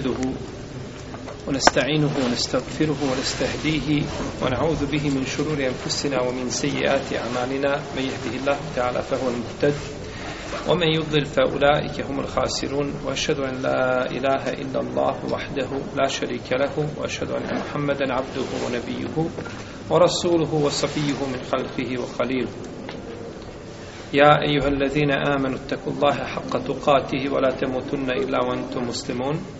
نحمده ونستعينه ونستغفره ونستهديه ونعوذ به من شرور أنفسنا ومن سيئات أعمالنا. من يهده الله تعالى فهو المهتد ومن يضلل فأولئك هم الخاسرون. وأشهد أن لا إله إلا الله وحده لا شريك له وأشهد أن محمدا عبده ونبيه ورسوله وصفيه من خلقه وخليله. يا أيها الذين آمنوا اتقوا الله حق تقاته ولا تموتن إلا وأنتم مسلمون.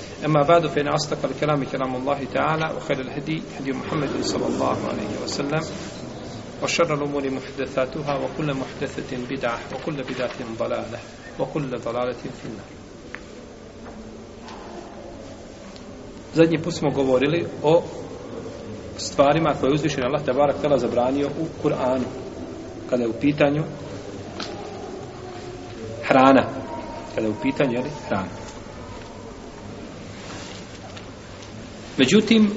أما بعد فإن أصدق الكلام كلام الله تعالى وخير الهدي هدي محمد صلى الله عليه وسلم وشر الأمور محدثاتها وكل محدثة بدعة وكل بدعة ضلالة وكل ضلالة في النار. Zadnji put smo govorili o stvarima koje je uzvišen Allah tabarak tela zabranio u Kur'anu kada je u pitanju hrana. Kada je u pitanju jeli, hrana. Međutim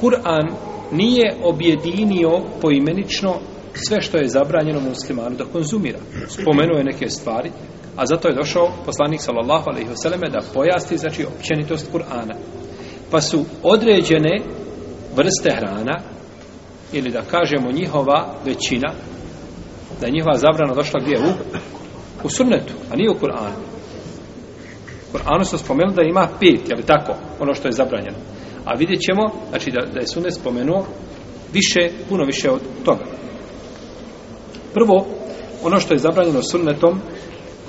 Kur'an nije objedinio poimenično sve što je zabranjeno muslimanu da konzumira. Spomenuo je neke stvari a zato je došao poslanik sallallahu alejhi ve selleme da pojasni znači općenitost Kur'ana. Pa su određene vrste hrana ili da kažemo njihova većina da je njihova zabrana došla gdje? U u sunnetu, a nije u Kur'anu. Kur'anu se spomenuli da ima pet, je li tako ono što je zabranjeno. A vidjet ćemo znači da, da je sunnet spomenuo više, puno više od toga. Prvo ono što je zabranjeno sunnetom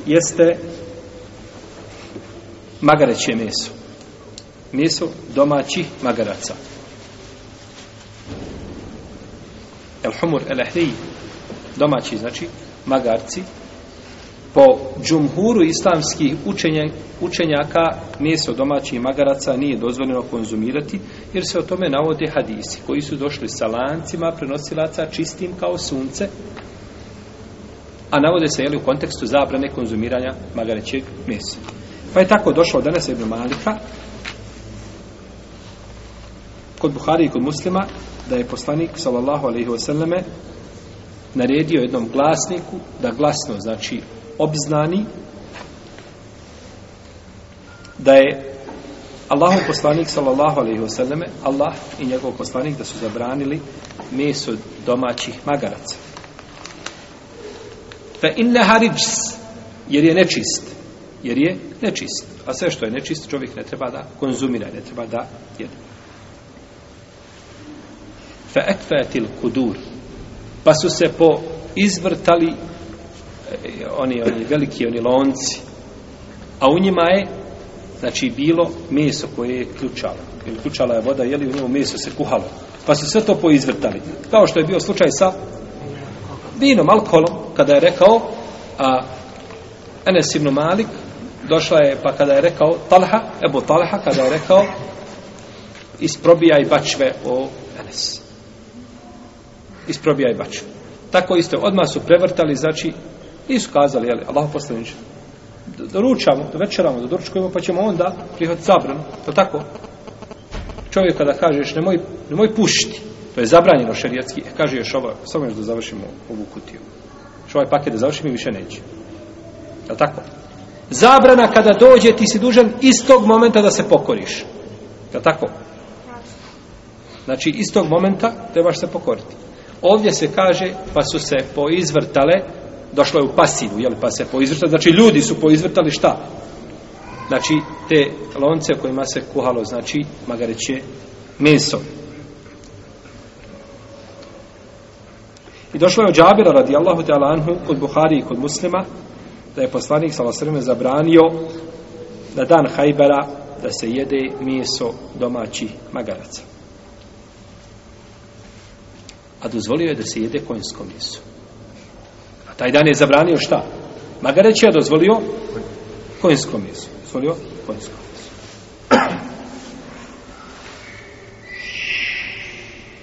jeste magareće meso. Meso domaćih magaraca. El humur el ahli domaći znači magarci po džumhuru islamskih učenja, učenjaka meso domaćih magaraca nije dozvoljeno konzumirati jer se o tome navode hadisi koji su došli sa lancima prenosilaca čistim kao sunce a navode se jeli, u kontekstu zabrane konzumiranja magarećeg mesa. Pa je tako došlo danas Ibn Malika kod Buhari i kod muslima da je poslanik sallallahu alejhi ve selleme naredio jednom glasniku da glasno znači obznani da je Allahu poslanik sallallahu alejhi ve selleme Allah i njegov poslanik da su zabranili meso domaćih magaraca. Fa innaha rijs jer je nečist jer je nečist. A sve što je nečist čovjek ne treba da konzumira ne treba da jede. Fa atfatil kudur pa su se po izvrtali Eh, oni, oni veliki oni lonci. A u njima je znači bilo meso koje je ključalo. Ili ključala je voda jeli u njemu meso se kuhalo. Pa su sve to poizvrtali. Kao što je bio slučaj sa vinom, alkoholom kada je rekao a Enes ibn Malik došla je pa kada je rekao Talha, Ebu Talha kada je rekao isprobijaj bačve o Enes. Isprobijaj bačve. Tako isto, odmah su prevrtali znači nisu kazali, jel, Allah poslaniče da ručamo, da večeramo, da doručkujemo pa ćemo onda prihvatiti zabranu to tako? Čovjek kada kažeš nemoj, nemoj pušiti to je zabranjeno šerijatski e, kaže još ovo, samo još da završimo ovu kutiju. Još ovaj paket da završimo i više neće. Je tako? Zabrana kada dođe ti si dužan istog momenta da se pokoriš. Je tako? Znači, iz tog momenta trebaš se pokoriti. Ovdje se kaže, pa su se poizvrtale, došlo je u pasivu, jel, pa se poizvrtali, znači ljudi su poizvrtali šta? Znači, te lonce kojima se kuhalo, znači, magareće meso. I došlo je od Džabira radijallahu ta'ala anhu kod Buhari i kod muslima da je poslanik sallallahu zabranio na dan Hajbera da se jede meso domaćih magaraca. A dozvolio je da se jede konjsko meso. A taj dan je zabranio šta? Magareć je dozvolio konjsko meso. Dozvolio konjsko meso.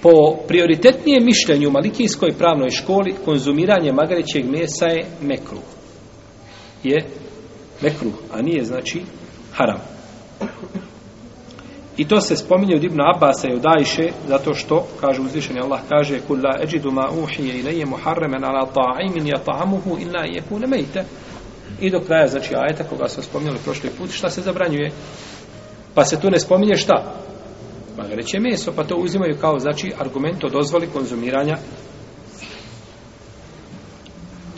Po prioritetnijem mišljenju u Malikijskoj pravnoj školi konzumiranje magarećeg mesa je mekruh. Je mekruh, a nije znači haram. I to se spominje od Ibn Abasa i od Ajše, zato što, kaže uzvišeni Allah, kaže Kul la eđidu ma uhije ilaje muharremen ala ta'imin jata'amuhu illa jekune mejte. I do kraja, znači, ajeta koga smo spominjali prošli put, šta se zabranjuje? Pa se tu ne spominje šta? Pa magareće meso, pa to uzimaju kao, znači, argument o dozvoli konzumiranja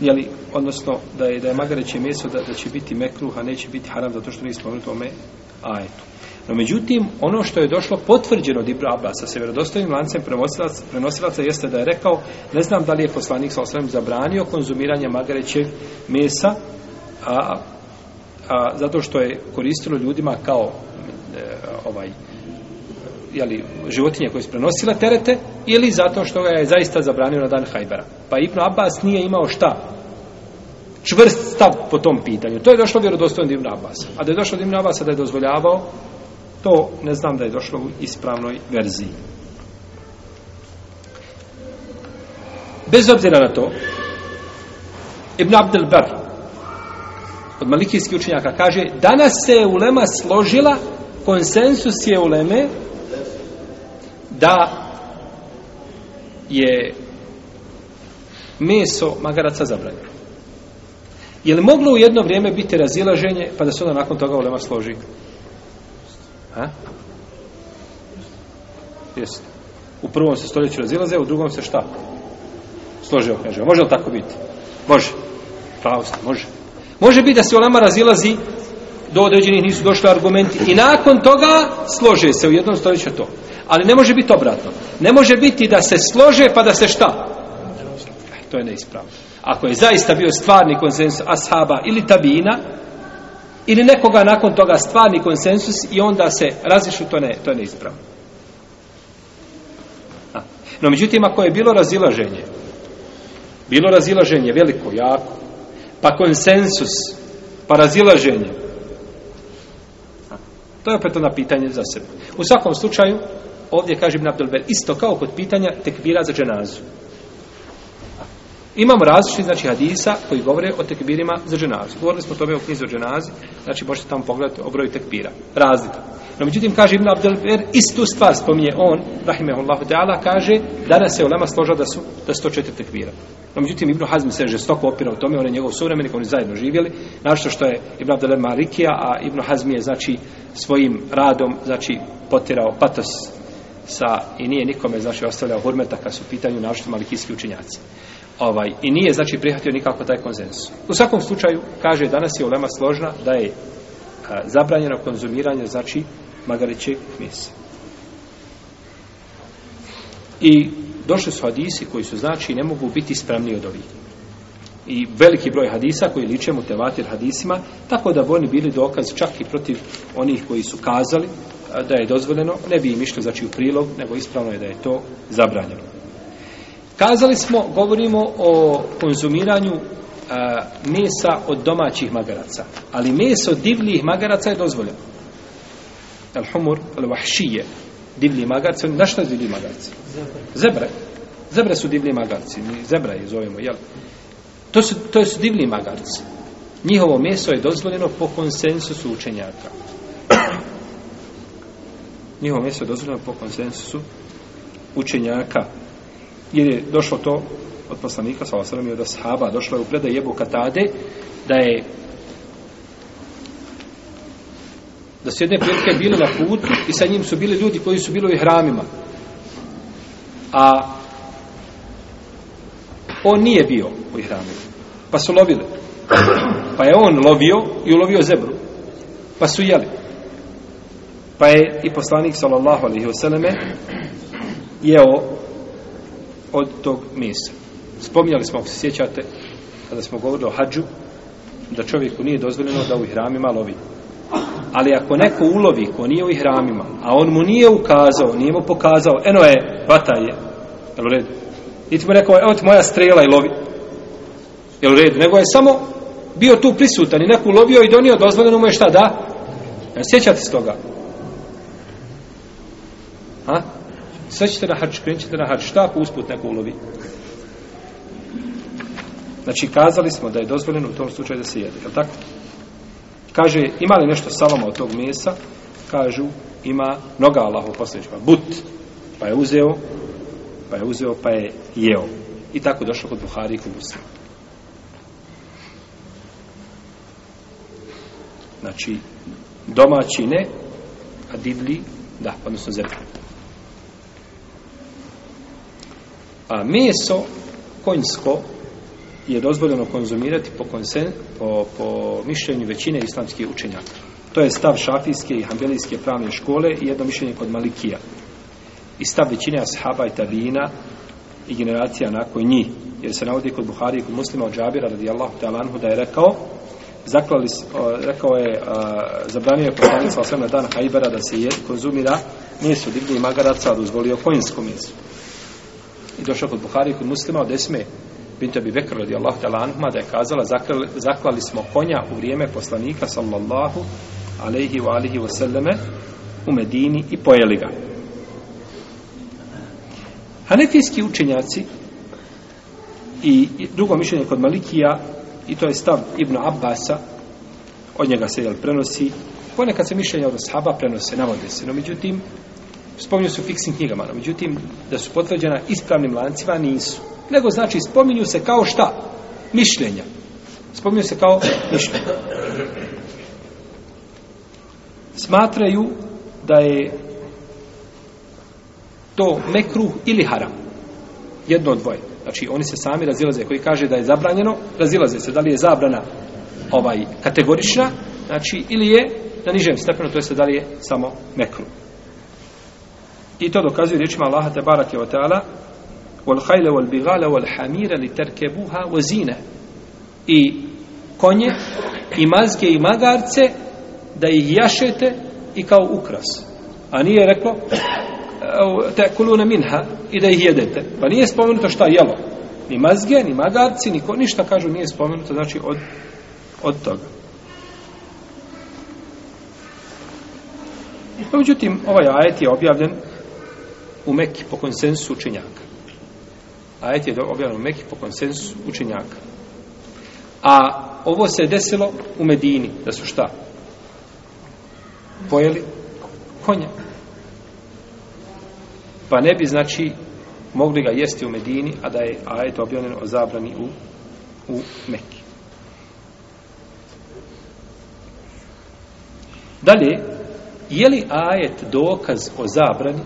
jeli, odnosno da je da je magareće meso da, da će biti mekruh, a neće biti haram zato što nije spomenuto ome ajetu. No međutim, ono što je došlo potvrđeno od Ibra Abasa sa vjerodostojnim lancem prenosilaca, prenosilaca jeste da je rekao, ne znam da li je poslanik sa osvrame zabranio konzumiranje magarećeg mesa, a, a, zato što je koristilo ljudima kao e, ovaj jeli, životinje koje su prenosile terete ili zato što ga je zaista zabranio na dan Hajbera. Pa Ibn Abbas nije imao šta? Čvrst stav po tom pitanju. To je došlo vjerodostojno od Ibn Abbas. A da je došlo od Ibn Abbas da je dozvoljavao, to ne znam da je došlo u ispravnoj verziji. Bez obzira na to, Ibn Abdel Bar od malikijskih učenjaka kaže danas se je ulema složila konsensus je uleme da je meso magaraca zabranjeno. Je li moglo u jedno vrijeme biti razilaženje, pa da se onda nakon toga ulema složi? Ha? Jeste. U prvom se stoljeću razilaze, u drugom se šta? Složio, kaže. Može li tako biti? Može. Pravo ste, može. Može biti da se olema razilazi do određenih nisu došli argumenti i nakon toga slože se u jednom stoljeću to. Ali ne može biti obratno. Ne može biti da se slože pa da se šta? E, to je neispravno. Ako je zaista bio stvarni konsensus ashaba ili tabina, ili nekoga nakon toga stvarni konsensus i onda se razišu, to, ne, to je neispravno. No, međutim, ako je bilo razilaženje, bilo razilaženje veliko, jako, pa konsensus, pa razilaženje, to je opet ono pitanje za sebe. U svakom slučaju, ovdje kaže Ibn Abdelber, isto kao kod pitanja tekbira za dženazu. Imamo različiti, znači, hadisa koji govore o tekbirima za dženazu. Govorili smo o tome u knjizi o dženazi, znači možete tamo pogledati o broju tekbira. Razlika. No, međutim, kaže Ibn Abdelber, istu stvar spominje on, rahimehullahu ta'ala, kaže, danas se ulema složa da su, da su to četiri tekbira. No, međutim, Ibn Hazm se žestoko opira o tome, on je njegov suvremenik, oni zajedno živjeli, našto što je Ibn Abdelber Marikija, a Ibn Hazm je, znači, svojim radom, znači, potirao patos sa, i nije nikome, znači, ostavljao hurmeta kad su pitanju našto malikijski učinjaci. Ovaj, I nije, znači, prihvatio nikako taj konsensus. U svakom slučaju, kaže, danas je ulema složna da je a, zabranjeno konzumiranje, znači, magarećeg mesa. I došli su hadisi koji su, znači, ne mogu biti spremni od ovih. I veliki broj hadisa koji liče mu tevatir hadisima, tako da bi oni bili dokaz čak i protiv onih koji su kazali da je dozvoljeno, ne bi im išli znači u prilog, nego ispravno je da je to zabranjeno. Kazali smo, govorimo o konzumiranju a, mesa od domaćih magaraca, ali meso divljih magaraca je dozvoljeno. Al humur, al vahšije, divlji magarci, na što je divlji magarci? Zebre. Zebre su divlji magarci, mi zebra je zovemo, jel? To su, to su divlji magarci. Njihovo meso je dozvoljeno po konsensusu učenjaka njihovo meso je dozvoljeno po konsensusu učenjaka. Jer je došlo to od poslanika, sa osram i od ashaba, došlo je u predaj jebu katade, da je da su jedne prilike bili na putu i sa njim su bili ljudi koji su bili u hramima. a on nije bio u hramima. Pa su lovili. Pa je on lovio i ulovio zebru. Pa su jeli. Pa je i poslanik sallallahu alaihi wasallame jeo od tog mesa. Spominjali smo, ako se sjećate, kada smo govorili o hađu, da čovjeku nije dozvoljeno da u ihramima lovi. Ali ako neko ulovi ko nije u ihramima, a on mu nije ukazao, nije mu pokazao, eno je, vata je, jel u redu? I ti mu rekao, evo ti moja strela i lovi. Jel u redu? Nego je samo bio tu prisutan i neko ulovio i donio, dozvoljeno mu je šta da? Sjećate se toga? Ha? Sve ćete na hač, krenut ćete na hač, šta ako usput neko ulovi? Znači, kazali smo da je dozvoljeno u tom slučaju da se jede, je tako? Kaže, ima li nešto salama od tog mesa? Kažu, ima noga Allahu posljednička, but, pa je uzeo, pa je uzeo, pa je jeo. I tako došlo kod Buhari i kod Muslima. Znači, domaći ne, a divlji, da, odnosno zemlji. A meso konjsko je dozvoljeno konzumirati po, konsen, po, po mišljenju većine islamskih učenjaka. To je stav šafijske i hambelijske pravne škole i jedno mišljenje kod Malikija. I stav većine ashaba i tabijina i generacija nakon njih. Jer se navodi kod Buhari i kod muslima od Džabira radijallahu ta'ala da je rekao zaklali, rekao je zabranio je poslanica o na dan Hajbera da se je, konzumira meso divlje i magaraca, a dozvolio konjsko meso. I došao kod Buhari kod muslima od Esme Bint Abi Bekr radijallahu ta'ala anhuma da je kazala zaklali, zaklali smo konja u vrijeme poslanika sallallahu alaihi wa alihi wa sallame u Medini i pojeli ga. Hanefijski učenjaci i drugo mišljenje kod Malikija i to je stav Ibn Abbasa od njega se jel prenosi ponekad se mišljenja od sahaba prenose, navode se no međutim spominju se u fiksnim knjigama no međutim da su potvrđena ispravnim lancima nisu nego znači spominju se kao šta? Mišljenja. Spominju se kao mišljenja. Smatraju da je to mekruh ili haram. Jedno od dvoje. Znači, oni se sami razilaze. Koji kaže da je zabranjeno, razilaze se. Da li je zabrana ovaj kategorična, znači, ili je na nižem stepenu, to je da li je samo mekruh. I to dokazuje riječima Allaha te barake wa ta'ala wal khayla wal bigala wal hamira li terke wa zina. i konje i mazge i magarce da ih jašete i kao ukras. A nije reklo te kulune minha i da ih jedete. Pa nije spomenuto šta jelo. Ni mazge, ni magarci, ni ko, ništa kažu nije spomenuto znači od, od toga. Međutim, ovaj ajet je objavljen u Mekki po konsensu učenjaka ajet je objavljen u Mekki po konsensu učenjaka. A ovo se desilo u Medini, da su šta? Pojeli konja. Pa ne bi, znači, mogli ga jesti u Medini, a da je ajet objavljen o zabrani u, u Mekki. Dalje, je li ajet dokaz o zabrani?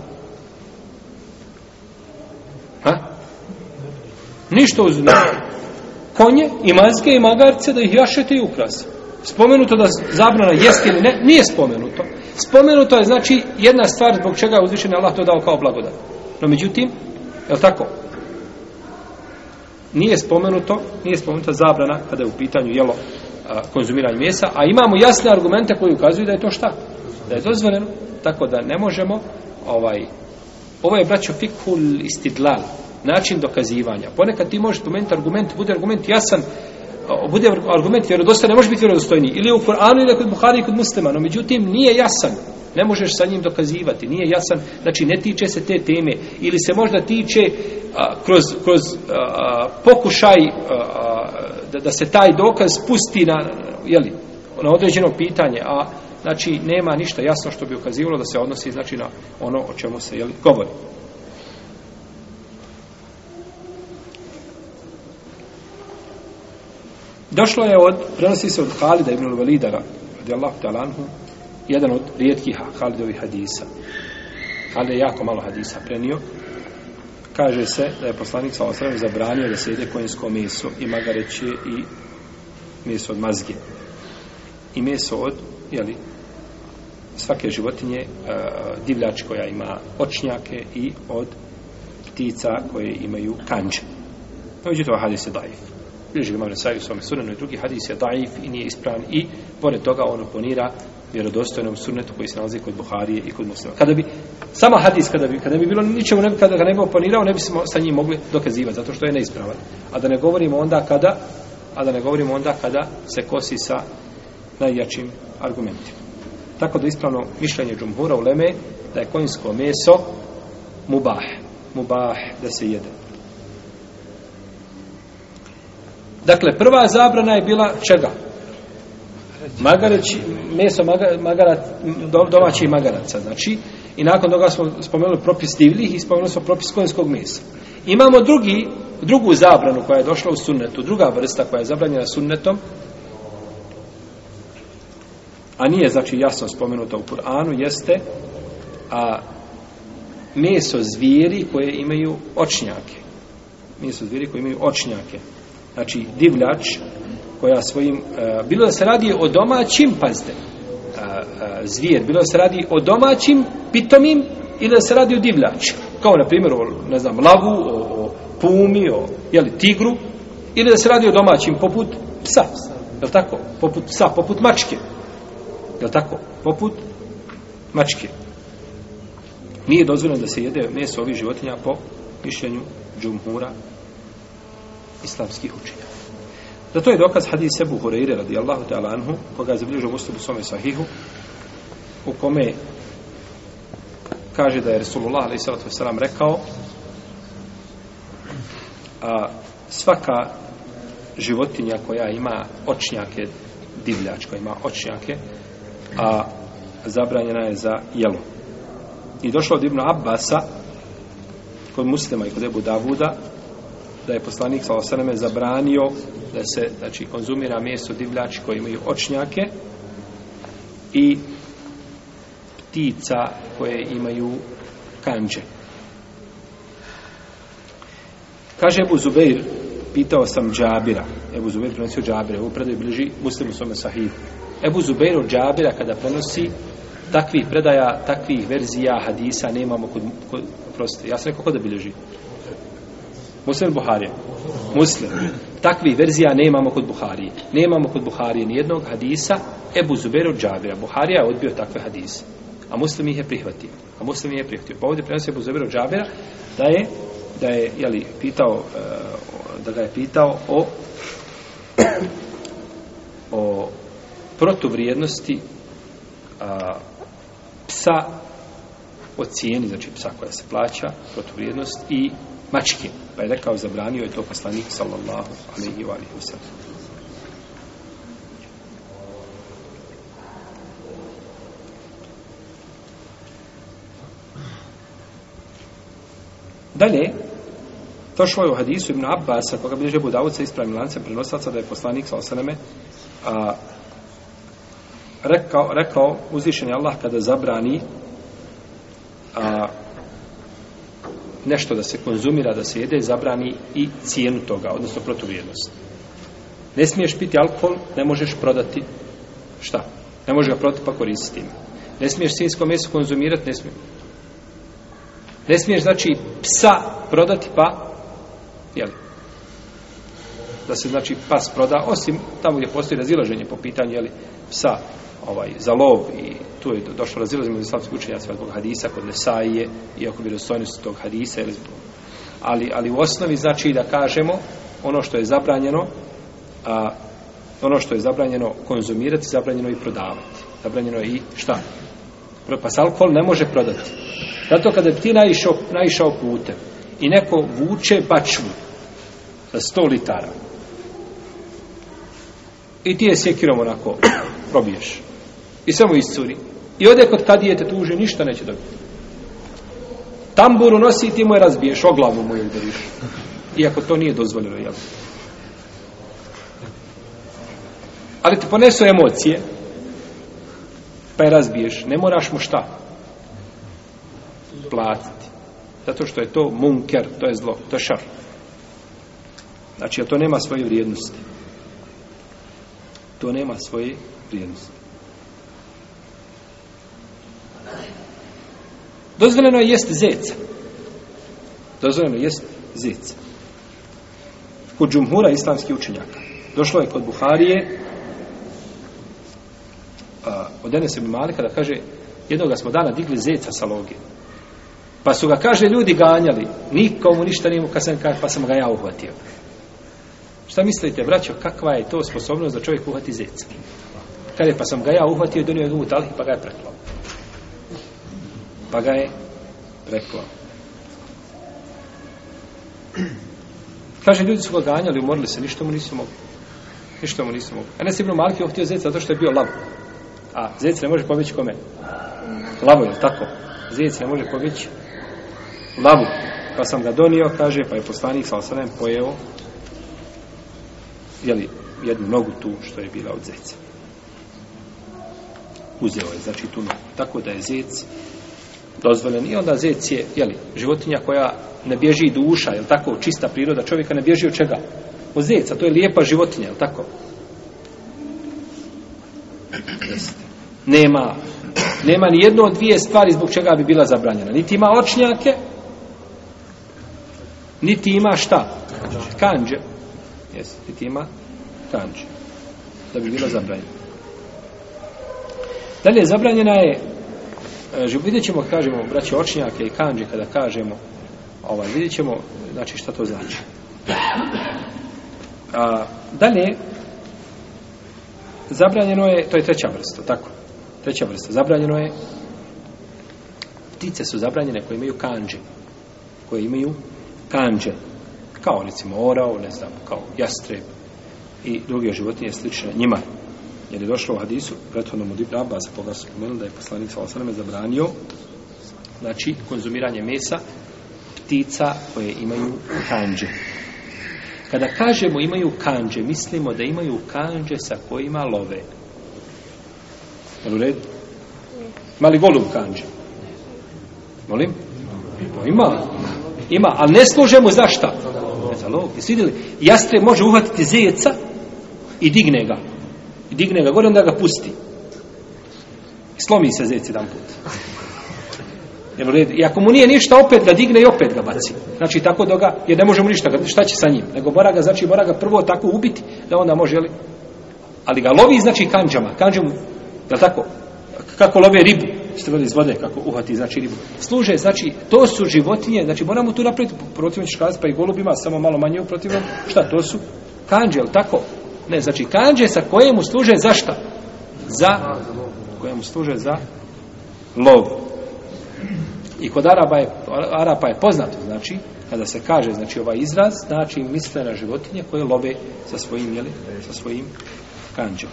Ha? Ništa uz konje i mazge i magarce da ih jašete i ukrasi. Spomenuto da zabrana jest ili ne, nije spomenuto. Spomenuto je znači jedna stvar zbog čega je uzvišen Allah to dao kao blagodat. No međutim, je li tako? Nije spomenuto, nije spomenuta zabrana kada je u pitanju jelo a, konzumiranje mjesa, a imamo jasne argumente koji ukazuju da je to šta? Da je dozvoljeno. Tako da ne možemo ovaj, ovo je braćo fikul istidlal, način dokazivanja. Ponekad ti možeš spomenuti argument, bude argument jasan, bude argument vjerodostojni, ne može biti vjerodostojni. Ili u Koranu, ili kod Buhari, ili kod muslima, no međutim nije jasan. Ne možeš sa njim dokazivati, nije jasan, znači ne tiče se te teme, ili se možda tiče a, kroz, kroz a, pokušaj a, da, da se taj dokaz pusti na, jeli, na određeno pitanje, a znači nema ništa jasno što bi ukazivalo da se odnosi znači na ono o čemu se jeli, govori. Došlo je od, prenosi se od Halida ibn al-Walida, radijallahu ta'ala anhu, jedan od rijetkih Halidovih hadisa. Halid je jako malo hadisa prenio. kaže se da je poslanik sa osram zabranio da se jede konjsko meso i magareće i meso od mazge i meso od jeli, svake životinje e, divljač koja ima očnjake i od ptica koje imaju kanđe. Pa no, međutim, ovaj hadis je daif. Bliži ga imam Nesaju u svome sunenu i drugi hadis je daif i nije ispravan i pored toga on oponira vjerodostojnom sunnetu koji se nalazi kod Buharije i kod muslima. Kada bi, sama hadis kada bi, kada bi bilo ničemu, ne bi, kada ga ne bi oponirao, ne bismo sa njim mogli dokazivati, zato što je neispravan. A da ne govorimo onda kada, a da ne govorimo onda kada se kosi sa najjačim argumentima. Tako da ispravno mišljenje džumhura u Leme da je konjsko meso mubah. Mubah da se jede. Dakle, prva zabrana je bila čega? Magareć, meso maga, magarat, do, domaći magaraca, znači, i nakon toga smo spomenuli propis divljih i spomenuli smo propis konjskog mesa. Imamo drugi, drugu zabranu koja je došla u sunnetu, druga vrsta koja je zabranjena sunnetom, a nije znači jasno spomenuto u Kur'anu, jeste a meso zvijeri koje imaju očnjake. Meso zvijeri koje imaju očnjake. Znači divljač koja svojim, a, bilo da se radi o domaćim, pazite, a, a, zvijer, bilo da se radi o domaćim pitomim ili da se radi o divljači. Kao na primjer o, ne znam, lavu, o, o pumi, o, jeli, tigru, ili da se radi o domaćim poput psa. Je tako? Poput psa, poput mačke. Jel tako? Poput mačke. Nije dozvoljeno da se jede meso ovih životinja po mišljenju džumhura islamskih učenja. Zato je dokaz hadis Ebu Hureyre radijallahu ta'ala anhu, koga je zabilježio muslimu svome sahihu, u kome kaže da je Resulullah a.s. rekao a svaka životinja koja ima očnjake divljač koja ima očnjake a zabranjena je za jelo. I došlo od Ibnu Abbasa, kod muslima i kod Ebu Davuda, da je poslanik sa zabranio da se znači, konzumira meso divljači koji imaju očnjake i ptica koje imaju kanđe. Kaže Ebu Zubeir, pitao sam Džabira, Ebu Zubeir prenosio Džabira, ovo predaj bliži muslimu svome sahihu. Ebu Zubeiru Džabira kada prenosi takvih predaja, takvih verzija hadisa nemamo kod, kod proste. Ja sam rekao kod da bilježi? Muslim Buharije. Muslim. Takvih verzija nemamo kod Buharije. Nemamo kod Buharije nijednog hadisa Ebu Zubeiru Džabira. Buharija je odbio takve hadise. A muslim ih je prihvatio. A muslim ih je prihvatio. Pa ovdje prenosi Ebu Zubeiru Džabira da je, da je, jeli, pitao, eh, da ga je pitao o o protuvrijednosti a, psa o cijeni, znači psa koja se plaća, protuvrijednost i mačke. Pa je rekao, zabranio je to poslanik, sallallahu alaihi wa alaihi wa sallam. Dalje, došlo je u hadisu Ibn Abbas, koga bliže Budavud sa ispravim lancem prenosaca da je poslanik sa osaneme a, rekao, rekao uzvišen je Allah kada zabrani a, nešto da se konzumira, da se jede, zabrani i cijenu toga, odnosno protuvrijednost. Ne smiješ piti alkohol, ne možeš prodati šta? Ne možeš ga prodati pa koristiti. Ne smiješ svinsko meso konzumirati, ne smiješ. Ne smiješ, znači, psa prodati pa, jel, da se, znači, pas proda, osim tamo gdje postoji razilaženje po pitanju, jel, psa, ovaj, za lov i tu je došlo razilazimo iz islamskih učenjaca zbog hadisa kod Nesaije i oko vjerostojnosti tog hadisa, jel, ali, ali u osnovi, znači, da kažemo ono što je zabranjeno, a, ono što je zabranjeno konzumirati, zabranjeno i prodavati. Zabranjeno je i šta? Pa se alkohol ne može prodati. Zato kada ti naišao, naišao putem i neko vuče bačvu za 100 litara i ti je sjekirom onako probiješ i samo iscuri i ode kod kadije te tuže ništa neće dobiti tamburu nosi i ti mu je razbiješ o glavu mu je udariš iako to nije dozvoljeno jel? ali ti ponesu emocije pa je razbiješ ne moraš mu šta platiti Zato što je to munker, to je zlo, to je šar. Znači, to nema svoje vrijednosti. To nema svoje vrijednosti. Dozvoljeno je jest zeca. Dozvoljeno je jest zeca. Kod džumhura islamskih učenjaka. Došlo je kod Buharije a, od Enes ibn Malika da kaže jednoga smo dana digli zeca sa loge. Pa su ga, kaže, ljudi ganjali. Nikomu ništa nije mu, kad sam, pa sam ga ja uhvatio. Šta mislite, braćo, kakva je to sposobnost da čovjek uhvati zeca? Kaže, pa sam ga ja uhvatio i donio ga u talih, pa ga je preklao. Pa ga je preklao. Kaže, ljudi su ga ganjali, umorili se, ništa mu nisu mogli. Ništa mu nisu mogli. Enes ibn Malik je uhtio zeca zato što je bio lav. A zec ne može pobjeći kome? Lavu, je tako? Zec ne može pobjeći lavu. Pa sam ga donio, kaže, pa je poslanik sa osanem pojeo jeli, jednu nogu tu što je bila od zeca. Uzeo je, znači, tu nogu. Tako da je zec dozvoljen. I onda zec je, jeli, životinja koja ne bježi duša, je tako, čista priroda čovjeka ne bježi od čega? Od zeca, to je lijepa životinja, je tako? Nema, nema ni jedno od dvije stvari zbog čega bi bila zabranjena. Niti ima očnjake, niti ima šta? Kanđe. Jes, niti ima kanđe. Da bi bila zabranjena. Dalje, zabranjena je E, vidjet ćemo, kažemo, braće očnjake i kanđe, kada kažemo, ovaj, vidjet ćemo, znači, šta to znači. A, dalje, zabranjeno je, to je treća vrsta, tako? Treća vrsta, zabranjeno je, ptice su zabranjene koje imaju kanđe, koje imaju kanđe, kao recimo orao, ne znam, kao jastreb i druge životinje slične njima. Jer je došlo u hadisu, prethodnom od Ibn Abbas, pa koga su pomenuli da je poslanik sa osaname zabranio, znači, konzumiranje mesa ptica koje imaju kanđe. Kada kažemo imaju kanđe, mislimo da imaju kanđe sa kojima love. Jel u redu? Mali golub kanđe. Molim? To ima. Ima, ali ne služe mu za šta? Za lov. Jesi vidjeli? Jastre može uhvatiti zeca i digne ga. I digne ga gore, onda ga pusti. I slomi se zec jedan put. Jel u? I ako mu nije ništa, opet ga digne i opet ga baci. Znači, tako da ga, jer ne može mu ništa, šta će sa njim? Nego mora ga, znači, mora ga prvo tako ubiti, da onda može, li? Ali ga lovi, znači, kanđama. kanđama, mu, tako? Kako love ribu, ste gledali iz vode, kako uhvati, znači, ribu. Služe, znači, to su životinje, znači, moramo tu napraviti, protivno ćeš kazati, pa i golubima, samo malo manje protivno, šta, to su kanđe, jel tako? Ne, znači, kanđe sa kojemu služe za šta? Za, kojemu služe za lov. I kod Araba je, Arapa je poznato, znači, kada se kaže, znači, ovaj izraz, znači, misle na životinje koje love sa svojim, jeli, sa svojim kanđom.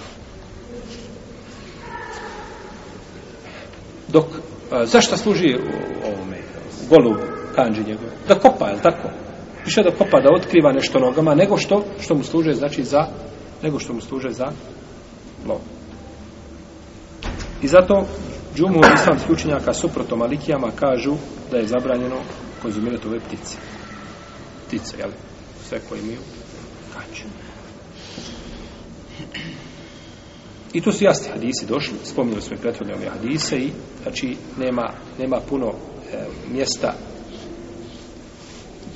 Dok, a, zašto služi ovome, golub kanđe njegove? Da kopa, je tako? Više da kopa, da otkriva nešto nogama, nego što, što mu služe, znači, za, nego što mu služe za lov. I zato džumu islamskih učenjaka suprotom Malikijama kažu da je zabranjeno konzumirati ove ptice. Ptice, jel? Sve koje imaju kaću. I tu su jasni hadisi došli, spominjali smo i prethodne ove hadise i znači nema, nema puno e, mjesta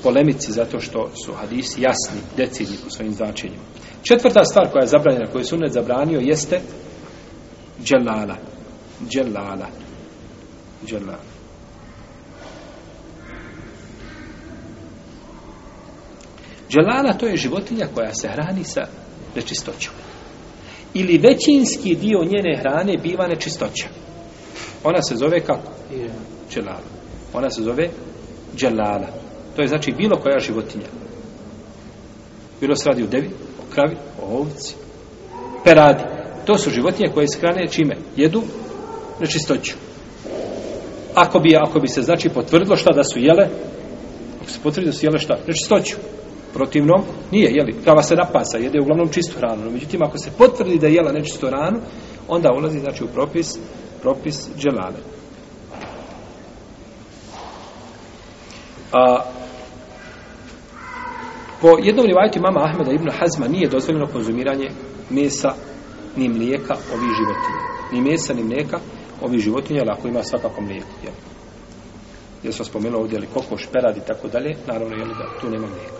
polemici zato što su hadisi jasni, decidni po svojim značenjima. Četvrta stvar koja je zabranjena, koju je sunnet zabranio, jeste dželala. Dželala. Dželala. Dželala to je životinja koja se hrani sa nečistoćom. Ili većinski dio njene hrane biva nečistoća. Ona se zove kako? Dželala. Ona se zove dželala. To je znači bilo koja životinja. Bilo se radi u devi, kravi, o ovci, peradi. To su životinje koje se hrane čime? Jedu nečistoću. Ako bi, ako bi se znači potvrdilo šta da su jele, ako se potvrdilo da su jele šta? Nečistoću. Protivno, nije, jeli, krava se napasa, jede uglavnom čistu hranu. No, međutim, ako se potvrdi da je jela nečistu hranu, onda ulazi, znači, u propis, propis dželale. A, po jednom rivajtu mama Ahmeda ibn Hazma nije dozvoljeno konzumiranje mesa ni mlijeka ovih životinja. Ni mesa, ni mlijeka ovih životinja, ali ako ima svakako mlijeko. Jel? Jer sam spomenuo ovdje, ali kokoš, perad i tako dalje, naravno, jel, da tu nema mlijeka.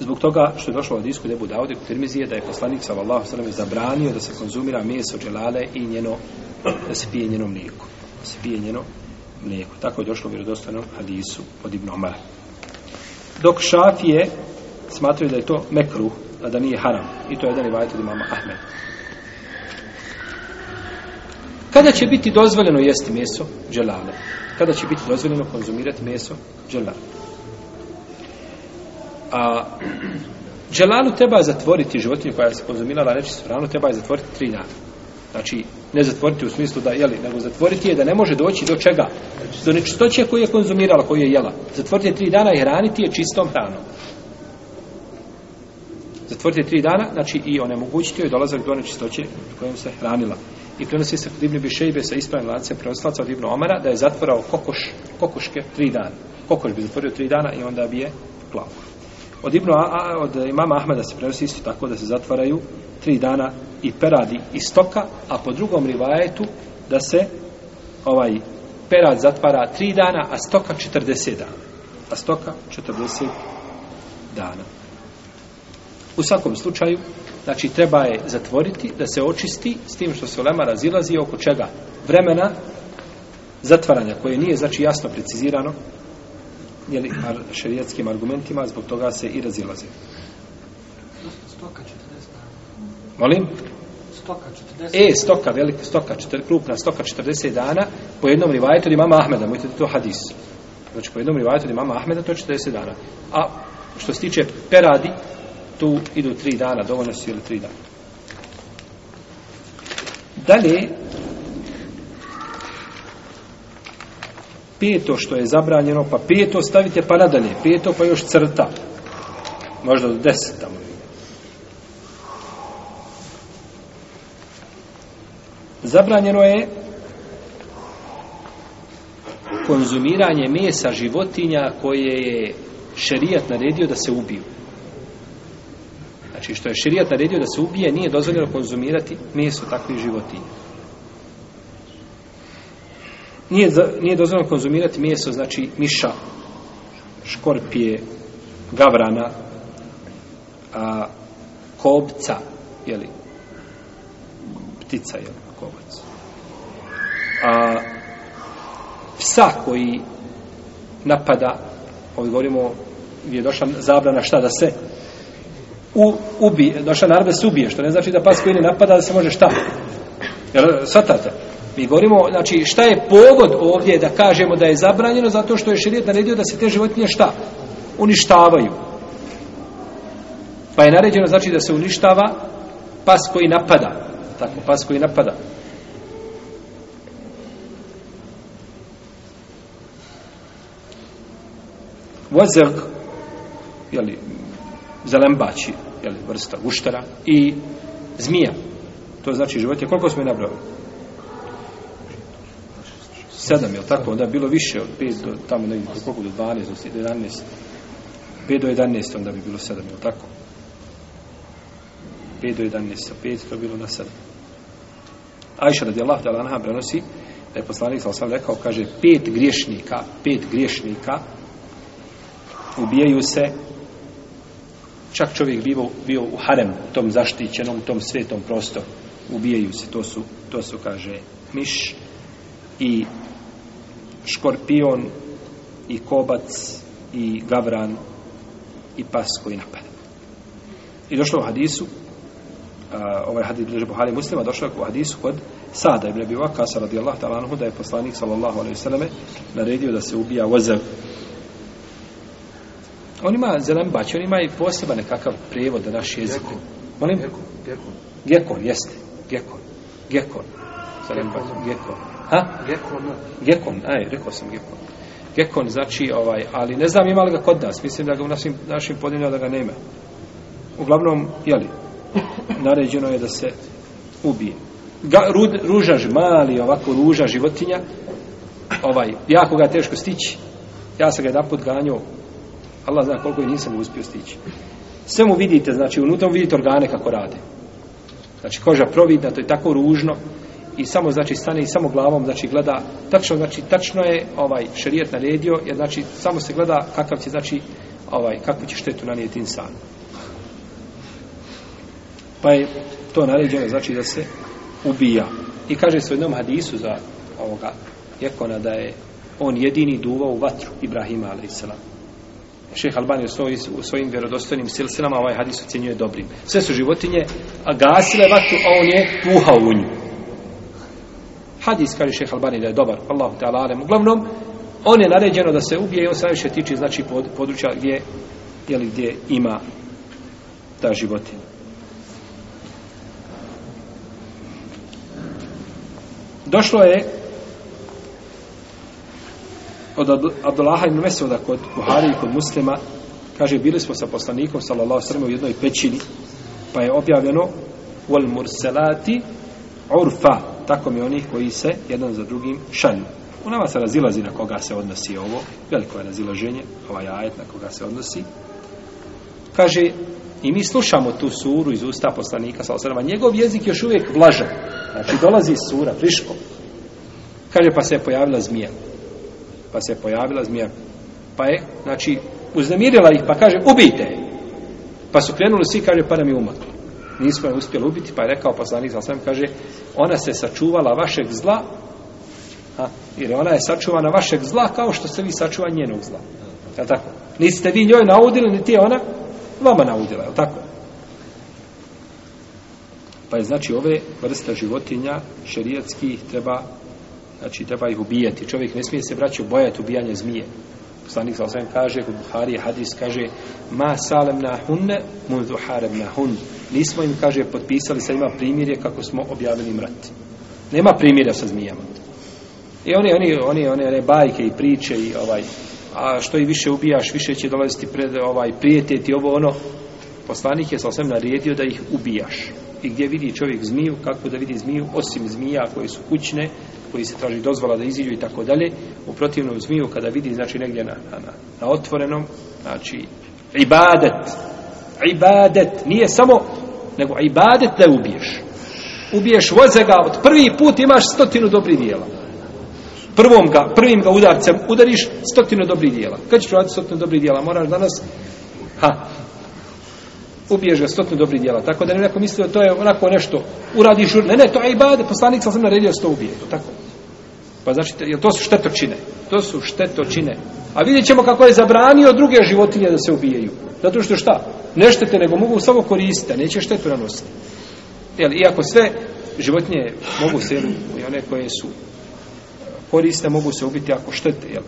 Zbog toga što je došlo od isku debu Daude u Tirmizije da je poslanik sallallahu sallam zabranio da se konzumira meso dželale i njeno, da se pije njeno mlijeko. Da se pije njeno mlijeko. Tako je došlo u vjerodostojnom hadisu od Ibn Omara. Dok šafije smatraju da je to mekruh, a da nije haram. I to je jedan rivajt od imama Ahmed. Kada će biti dozvoljeno jesti meso dželale? Kada će biti dozvoljeno konzumirati meso dželale? A dželalu treba zatvoriti životinju koja se konzumirala nečistu hranu, treba je zatvoriti tri dana. Znači, ne zatvoriti u smislu da, jeli, nego zatvoriti je da ne može doći do čega? Do nečistoće koju je konzumirala, koju je jela. Zatvoriti je tri dana i hraniti je čistom hranom. Zatvoriti je tri dana, znači i onemogućiti joj dolazak do nečistoće kojom se hranila. I prenosi se kod Ibn Bišejbe sa ispravim lancem prenoslaca od Ibn Omara da je zatvorao kokoš, kokoške tri dana. Kokoš bi zatvorio tri dana i onda bi je klao. Od Ibn A, od imama Ahmeda se prenosi isto tako da se zatvaraju tri dana i peradi i stoka, a po drugom rivajetu da se ovaj perad zatvara tri dana, a stoka 40 dana. A stoka 40 dana. U svakom slučaju, znači treba je zatvoriti, da se očisti s tim što se olema razilazi oko čega? Vremena zatvaranja koje nije znači jasno precizirano jeli, ar, šerijatskim argumentima, zbog toga se i razilaze. Stoka 40. Molim? Stoka 40 E, stoka, velika stoka, četir, krupna stoka 40 dana, po jednom rivajetu od imama Ahmeda, mojte to hadis. Znači, po jednom rivajetu od imama Ahmeda, to je 40 dana. A što se tiče peradi, tu idu tri dana, dovoljno su ili tri dana. Dalje, peto što je zabranjeno, pa peto stavite pa nadalje, peto pa još crta. Možda do deset tamo. Zabranjeno je konzumiranje mesa životinja koje je šerijat naredio da se ubiju. Znači što je šerijat naredio da se ubije, nije dozvoljeno konzumirati meso takvih životinja. Nije, nije dozvoljeno konzumirati meso, znači miša, škorpije, gavrana, a, kobca, jeli, ptica, jeli, kovac. A, psa koji napada, ovdje govorimo, je došla zabrana šta da se u, ubi, došla naredba se ubije, što ne znači da pas koji ne napada da se može šta? Jel, svatate? Mi govorimo, znači, šta je povod ovdje da kažemo da je zabranjeno zato što je širijet naredio da se te životinje šta? Uništavaju. Pa je naređeno, znači, da se uništava pas koji napada. Tako, pas koji napada. Vozrg, jeli, zelembači, jeli, vrsta guštara, i zmija. To znači životinje. Koliko smo je nabrali? Sedam, je tako? Da, bilo više od pet do, tamo negdje, koliko do 12, do 11. 5 do 11, onda bi bilo sedam, je tako? 5 do 11, sa 5 to bilo na sedam. Ajša radijallahu ta'ala anha prenosi da je poslanik sam sam rekao, kaže, pet griješnika, pet griješnika ubijaju se čak čovjek bio, bio u harem, tom zaštićenom, tom svetom prostoru. Ubijaju se, to su, to su, kaže, miš i škorpion i kobac i gavran i pas koji napada. I došlo u hadisu, a, ovaj hadis bliže Buhari muslima, došlo je u hadisu kod Sada ibn Abi Waqqas radijallahu ta'ala anhu da je poslanik sallallahu alejhi ve selleme naredio da se ubija vozav On ima zelembać, on ima i poseban nekakav prijevod na naš jezik. Gekon. Molim? Gekon. Gekon. Gekon, jeste. Gekon. Gekon. Zelembać, gekon. Ha? Gekon. Gekon, aj, rekao sam gekon. Gekon znači, ovaj, ali ne znam ima li ga kod nas, mislim da ga u našim, našim podinjama da ga nema. Uglavnom, jeli, naređeno je da se ubije. Ga, rud, ružaž, mali ovako ruža životinja, ovaj, jako ga je teško stići, Ja sam ga jedan put ganjao, Allah zna koliko i nisam uspio stići. Sve mu vidite, znači unutra mu vidite organe kako rade. Znači koža providna, to je tako ružno i samo znači stane i samo glavom znači gleda tačno znači tačno je ovaj šerijat naredio jer znači samo se gleda kakav će znači ovaj kakvu će štetu nanijeti insanu. Pa je to naređeno znači da se ubija. I kaže se u jednom hadisu za ovoga Jekona da je on jedini duvao u vatru Ibrahima a.s. Šeh Albani u, svojim, u svojim vjerodostojnim silsilama ovaj hadis ocjenjuje dobrim. Sve su životinje a gasile vatru, a on je puhao u nju. Hadis kaže šeh Albani da je dobar, Allahu te alalem. Uglavnom, on je naređeno da se ubije i on se najviše tiče znači pod, područja gdje, jeli, gdje ima ta životinja. Došlo je od Abdullaha ibn Mesuda kod Buhari i kod muslima. Kaže bili smo sa poslanikom sallallahu sallam u jednoj pećini pa je objavljeno wal murselati urfa. Tako mi onih koji se jedan za drugim šalju. U nama se razilazi na koga se odnosi ovo. Veliko je razilaženje ovaj ajet na koga se odnosi. Kaže i mi slušamo tu suru iz usta poslanika sallallahu sallam njegov jezik još uvijek vlažan znači dolazi sura friško. Kaže pa se je pojavila zmija. Pa se pojavila zmija. Pa je, znači, uznemirila ih pa kaže, ubijte je. Pa su krenuli svi, kaže, pa nam je umaklo nismo je uspjeli ubiti, pa je rekao poslanik za sam kaže, ona se sačuvala vašeg zla a, jer ona je sačuvana vašeg zla kao što ste vi sačuvani njenog zla. Je tako? niste vi njoj naudili, niti je ona vama naudila, je tako? Pa je znači ove vrste životinja šerijatskih treba znači treba ih ubijati. Čovjek ne smije se braćo bojati ubijanja zmije. Poslanik sa osam kaže, kod Buhari hadis kaže, ma salem na hunne, mundu harem na hun. Nismo im, kaže, potpisali sa ima primjerje kako smo objavili mrat. Nema primjerja sa zmijama. I oni, oni, oni, oni, one bajke i priče i ovaj, a što i više ubijaš, više će dolaziti pred ovaj prijeteti ovo ono. Poslanik je sa osam naredio da ih ubijaš. I gdje vidi čovjek zmiju, kako da vidi zmiju, osim zmija koje su kućne, koji se traži dozvola da iziđu i tako dalje, u protivnom zmiju kada vidi, znači negdje na, na, na otvorenom, znači, ibadet, ibadet, nije samo, nego ibadet da ubiješ. Ubiješ voze ga, od prvi put imaš stotinu dobrih dijela. Prvom ga, prvim ga udarcem udariš stotinu dobrih dijela. Kad ćeš raditi stotinu dobrih dijela? Moraš danas, ha, ubiješ ga stotinu dobrih djela. Tako da ne neko mislio to je onako nešto uradi žur. Ne, ne, to je ibade. Poslanik sam sam naredio sto ubije. To tako. Pa znači, jer to su štetočine. To su štetočine. A vidjet ćemo kako je zabranio druge životinje da se ubijaju. Zato što šta? Ne štete, nego mogu samo koristiti, neće štetu nanositi. Jel, iako sve životinje mogu se, jel, i one koje su koriste, mogu se ubiti ako štete, jel.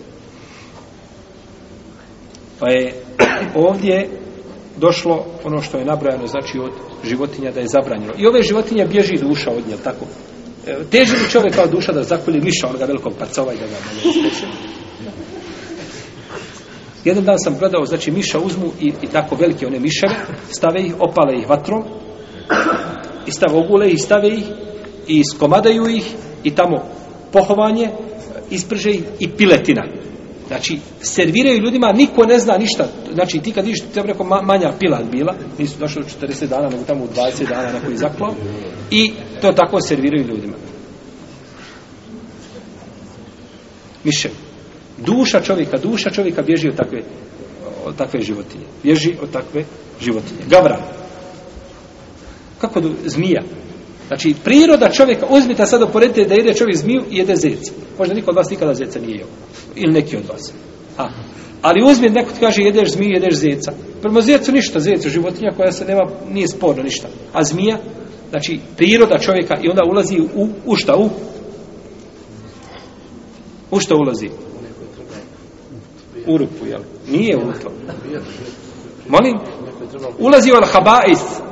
Pa je ovdje došlo ono što je nabrajano, znači od životinja da je zabranjeno. I ove životinje bježi duša od nje, tako? E, teži li čovjek kao duša da zakuli miša onoga velikog parcova i da ga malo? Jedan dan sam gledao, znači miša uzmu i, i tako velike one miševe, stave ih, opale ih vatrom, i stave ogule i stave ih, i skomadaju ih, i tamo pohovanje, isprže ih i piletina. Znači, serviraju ljudima, niko ne zna ništa. Znači, ti kad vidiš, ti rekao, manja pila bila, nisu došli u 40 dana, nego tamo u 20 dana neko izaklao. I to tako serviraju ljudima. Miše. Duša čovjeka, duša čovjeka bježi od takve, od takve životinje. Bježi od takve životinje. Gavran. Kako du, zmija. Znači, priroda čovjeka, uzmite sad oporedite da jede čovjek zmiju i jede zeca. Možda niko od vas nikada zeca nije jeo. Ili neki od vas. A. Ali uzmi, neko ti kaže, jedeš zmiju, jedeš zeca. Prema zecu ništa, zecu, životinja koja se nema, nije sporno ništa. A zmija, znači, priroda čovjeka i onda ulazi u, u šta? U, u šta ulazi? U rupu, jel? Nije u to. Molim? Ulazi u al-habais,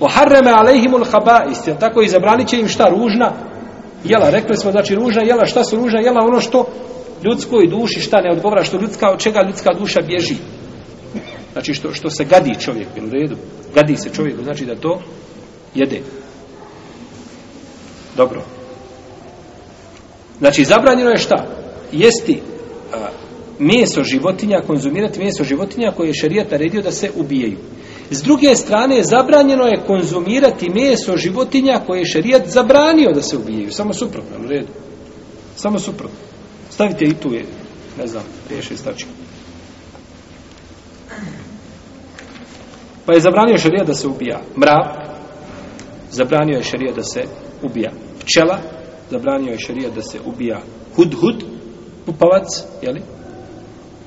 Oharreme alejhimul haba'is, jel tako i zabranit će im šta ružna jela. Rekli smo, znači ružna jela, šta su ružna jela? Ono što ljudskoj duši šta ne odgovara, što ljudska, od čega ljudska duša bježi. Znači što, što se gadi čovjek, u redu. Gadi se čovjek, znači da to jede. Dobro. Znači zabranjeno je šta? Jesti a, meso životinja, konzumirati meso životinja koje je šerijat naredio da se ubijaju. S druge strane, zabranjeno je konzumirati meso životinja koje je šerijat zabranio da se ubijaju. Samo suprotno, u redu. Samo suprotno. Stavite i tu je, ne znam, riješi stačka. Pa je zabranio šerijat da se ubija mrav, zabranio je šerijat da se ubija pčela, zabranio je šerijat da se ubija hud-hud, pupavac, jeli?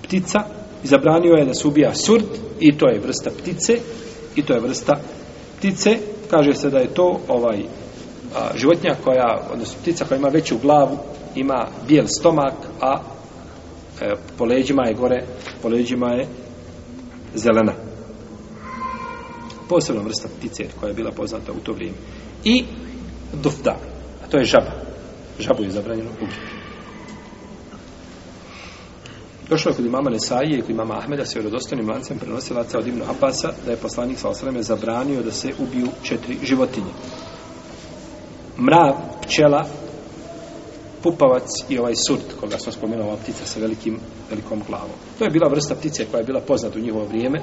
ptica, i zabranio je da se ubija surd, i to je vrsta ptice, i to je vrsta ptice, kaže se da je to ovaj a, životinja koja, odnosno ptica koja ima veću glavu, ima bijel stomak, a e, po leđima je gore, po leđima je zelena. Posebna vrsta ptice koja je bila poznata u to vrijeme. I dufda, a to je žaba. Žabu je zabranjeno ubiti. Došlo je kod imama Nesaije i kod imama Ahmeda se vjerodostojnim lancem prenosilaca od Ibnu Abasa da je poslanik sa osreme zabranio da se ubiju četiri životinje. Mrav, pčela, pupavac i ovaj surd, koga smo spomenuli, ova ptica sa velikim, velikom glavom. To je bila vrsta ptice koja je bila poznata u njihovo vrijeme.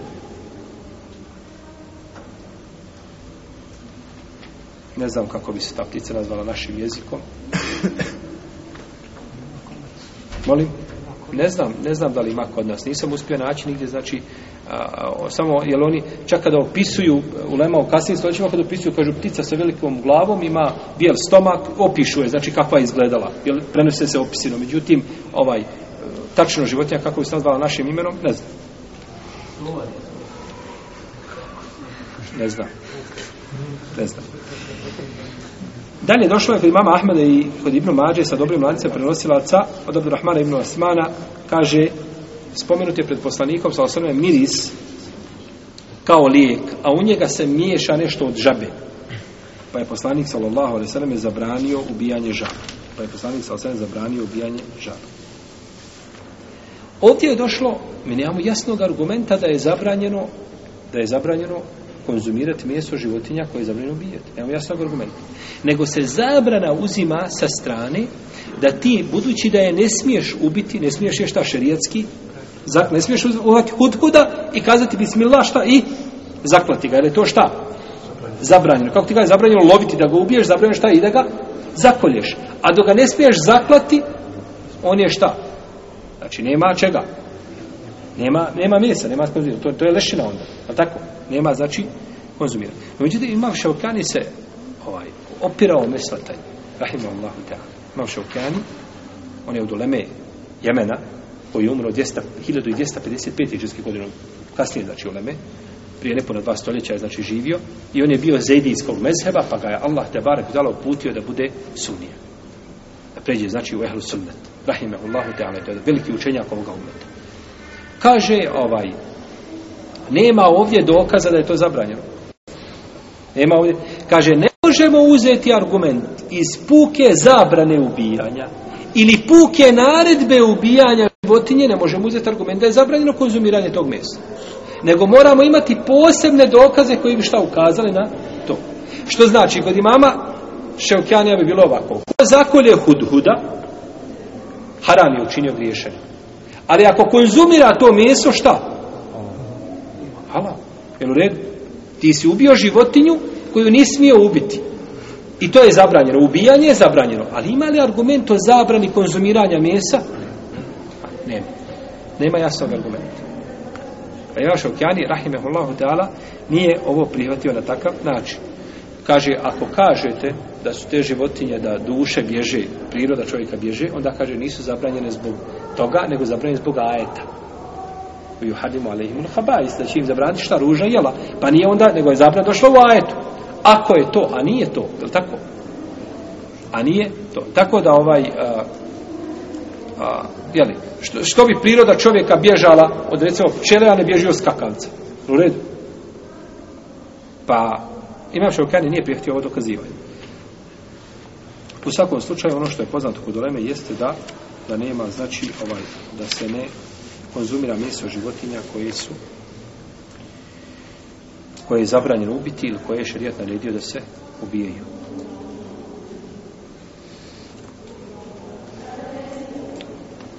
Ne znam kako bi se ta ptica nazvala našim jezikom. Molim? Ne znam, ne znam da li ima kod nas. Nisam uspio naći nigdje, znači, a, a, samo, jer oni čak kada opisuju, u Lema u kasnim stoljećima, kada opisuju, kažu, ptica sa velikom glavom, ima bijel stomak, opišu je, znači, kakva je izgledala. Jer prenose se opisino. Međutim, ovaj, e, tačno životinja, kako bi se nazvala našim imenom, ne znam. Ne znam. Ne znam. Dalje došlo je kod imama Ahmeda i kod Ibnu Mađe sa dobrim lancem prenosilaca od Abdurrahmana Ibnu Asmana kaže spomenut je pred poslanikom sa osnovne miris kao lijek, a u njega se miješa nešto od žabe. Pa je poslanik sallallahu alejhi ve sellem zabranio ubijanje žabe. Pa je poslanik sallallahu alejhi ve sellem zabranio ubijanje žabe. Ovdje je došlo, mi nemamo jasnog argumenta da je zabranjeno da je zabranjeno konzumirati meso životinja koje je zabranjeno ubijati. Evo jasnog argumenta. Nego se zabrana uzima sa strane da ti, budući da je ne smiješ ubiti, ne smiješ je šta šerijatski, zak, ne smiješ uvati hudkuda i kazati bismillah šta i zaklati ga. Jer je to šta? Zabranjeno. Kako ti ga je zabranjeno loviti da ga ubiješ, zabranjeno šta i da ga zakolješ. A dok ga ne smiješ zaklati, on je šta? Znači nema čega. Nema, nema mesa, nema konzumiranja. To, to je lešina onda. je tako? Nema, znači, konzumirati. No, međutim, imam Šaukani se ovaj, opirao meslataj. rahimahullahu Allahu ta'ala. Imam Šaukani, on je od uleme Jemena, koji je umro 200, 1255. iđeske godine, kasnije, znači, uleme, prije nepuna dva stoljeća je, znači, živio, i on je bio zejdijskog mezheba, pa ga je Allah te barek dala uputio da bude sunija Da pređe, znači, u ehlu sunnet. Rahimahullahu ta'ala, to je veliki učenjak ovoga umeta. Kaže, ovaj, nema ovdje dokaza da je to zabranjeno. Nema ovdje. Kaže, ne možemo uzeti argument iz puke zabrane ubijanja ili puke naredbe ubijanja životinje, ne možemo uzeti argument da je zabranjeno konzumiranje tog mesa. Nego moramo imati posebne dokaze koji bi šta ukazali na to. Što znači, kod imama Šeokjanija bi bilo ovako. Ko zakolje hudhuda, haram je učinio griješenje. Ali ako konzumira to meso, šta? Halal. Jel u redu? Ti si ubio životinju koju nisi smio ubiti. I to je zabranjeno. Ubijanje je zabranjeno. Ali ima li argument o zabrani konzumiranja mesa? Nema. Nema jasnog argumenta. Pa A je okjani, rahimehullahu ta'ala, nije ovo prihvatio na takav način. Kaže, ako kažete da su te životinje, da duše bježe, priroda čovjeka bježe, onda kaže, nisu zabranjene zbog toga, nego zabranjene zbog ajeta yuhadimu alejhim al-khaba'is da će im zabraniti šta ružna jela. Pa nije onda nego je zabrana došla u ajetu. Ako je to a nije to je tako? A nije to. Tako da ovaj a, a, jeli, što, što bi priroda čovjeka bježala od recimo pčele a ne bježi od skakavca u redu. Pa imam šaukani nije prijehtio ovo dokazivanje. U svakom slučaju ono što je poznato kod Oleme jeste da da nema znači ovaj da se ne konzumira meso životinja koje su koje je zabranjeno ubiti ili koje je šarijat naredio da se ubijaju.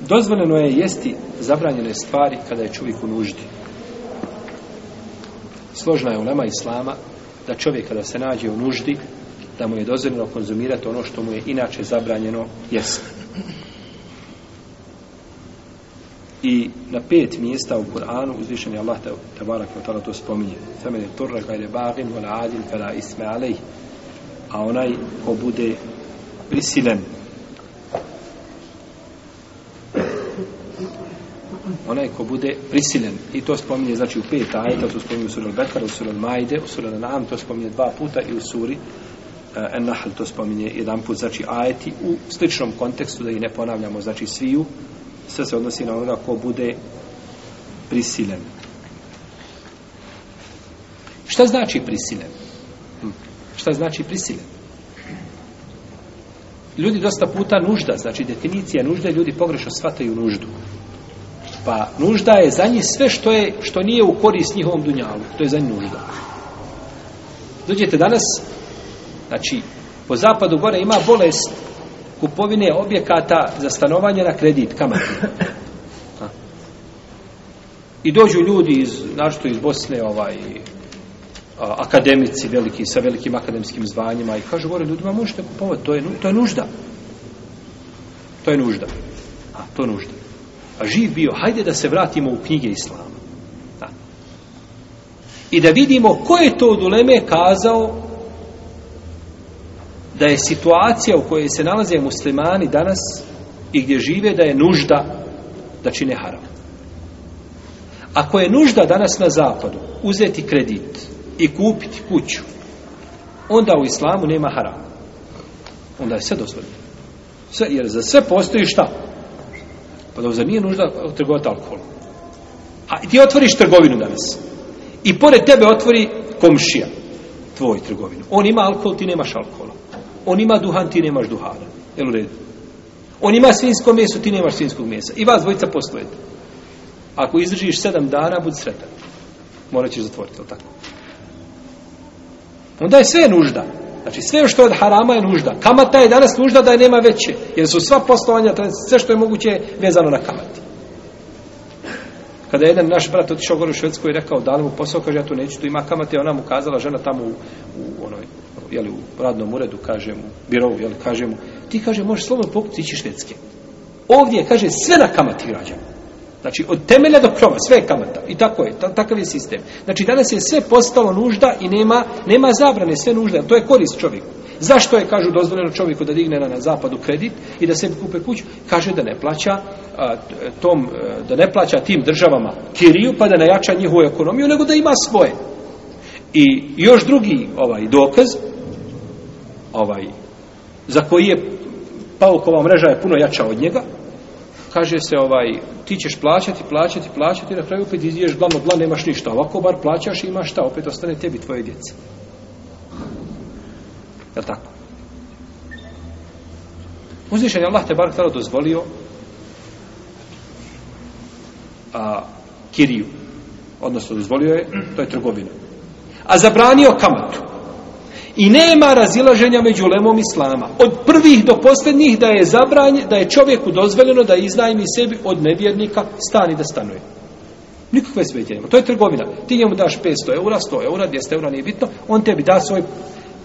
Dozvoljeno je jesti zabranjene stvari kada je čovjek u nuždi. Složna je ulema Islama da čovjek kada se nađe u nuždi, da mu je dozvoljeno konzumirati ono što mu je inače zabranjeno jesti. I na pet mjesta u Kur'anu uzvišen je Allah tabarak wa ta'ala to spominje. Femen je turra gajre bagin, wala adin, kada isme alej. A onaj ko bude prisilen onaj ko bude prisilen i to spominje znači u pet ajeta to spominje u suri Al-Bekar, u suri Al-Maide u suri Al-Naam to spominje dva puta i u suri uh, An-Nahl to spominje jedan put znači ajeti u sličnom kontekstu da ih ne ponavljamo znači sviju sve se odnosi na onoga ko bude prisilen šta znači prisilen hm. šta znači prisilen ljudi dosta puta nužda, znači definicija nužde, ljudi pogrešno shvataju nuždu. Pa nužda je za njih sve što je što nije u korist njihovom dunjalu. To je za njih nužda. Dođete danas, znači, po zapadu gore ima bolest kupovine objekata za stanovanje na kredit, kamati. I dođu ljudi iz, našto iz Bosne, ovaj, a, akademici veliki, sa velikim akademskim zvanjima i kažu gore ljudima možete kupovati, to je, to je nužda. To je nužda. A, to je nužda. A živ bio, hajde da se vratimo u knjige Islama. Da. I da vidimo ko je to od uleme kazao da je situacija u kojoj se nalaze muslimani danas i gdje žive da je nužda da čine haram. Ako je nužda danas na zapadu uzeti kredit i kupiti kuću, onda u islamu nema haram. Onda je sve dozvoljeno. Sve, jer za sve postoji šta? Pa da nije nužda trgovati alkohol. A ti otvoriš trgovinu danas. I pored tebe otvori komšija tvoj trgovinu. On ima alkohol, ti nemaš alkohola. On ima duhan, ti nemaš duhana. Jel u redu? On ima svinsko meso, ti nemaš svinskog mesa. I vas dvojica poslujete. Ako izdržiš sedam dana, budi sretan. Morat ćeš zatvoriti, tako? Onda je sve nužda. Znači sve što je od harama je nužda. Kamata je danas nužda da je nema veće. Jer su sva poslovanja, sve što je moguće vezano na kamati. Kada je jedan naš brat otišao gore u Švedsku i rekao da li mu posao, kaže ja tu neću, tu ima kamate, ona mu kazala, žena tamo u, u onoj, jeli, u radnom uredu, kaže mu, birovu, jeli, kaže mu, ti kaže, možeš slobodno pokuti ići Švedske. Ovdje, kaže, sve na kamati građana. Znači, od temelja do krova, sve je kamata. I tako je, takav je sistem. Znači, danas je sve postalo nužda i nema, nema zabrane, sve nužda. To je korist čovjeku. Zašto je, kažu, dozvoljeno čovjeku da digne na, na zapadu kredit i da sebi kupe kuću? Kaže da ne plaća a, tom, e, da ne plaća tim državama kiriju, pa da ne jača njihovu ekonomiju, nego da ima svoje. I još drugi ovaj dokaz, ovaj, za koji je Paukova mreža je puno jača od njega, kaže se ovaj ti ćeš plaćati, plaćati, plaćati na kraju opet izješ glavno dla, nemaš ništa. Ovako bar plaćaš i imaš šta, opet ostane tebi tvoje djece. Je li tako? Uzvišen je Allah te bar tada dozvolio a, kiriju. Odnosno, dozvolio je, to je trgovina. A zabranio kamatu. I nema razilaženja među lemom islama. Od prvih do posljednjih da je zabranje, da je čovjeku dozvoljeno da iznajmi sebi od nevjernika stani da stanuje. Nikakve sveće nema. To je trgovina. Ti njemu daš 500 eura, 100 eura, 200 eura, nije bitno. On tebi da svoj,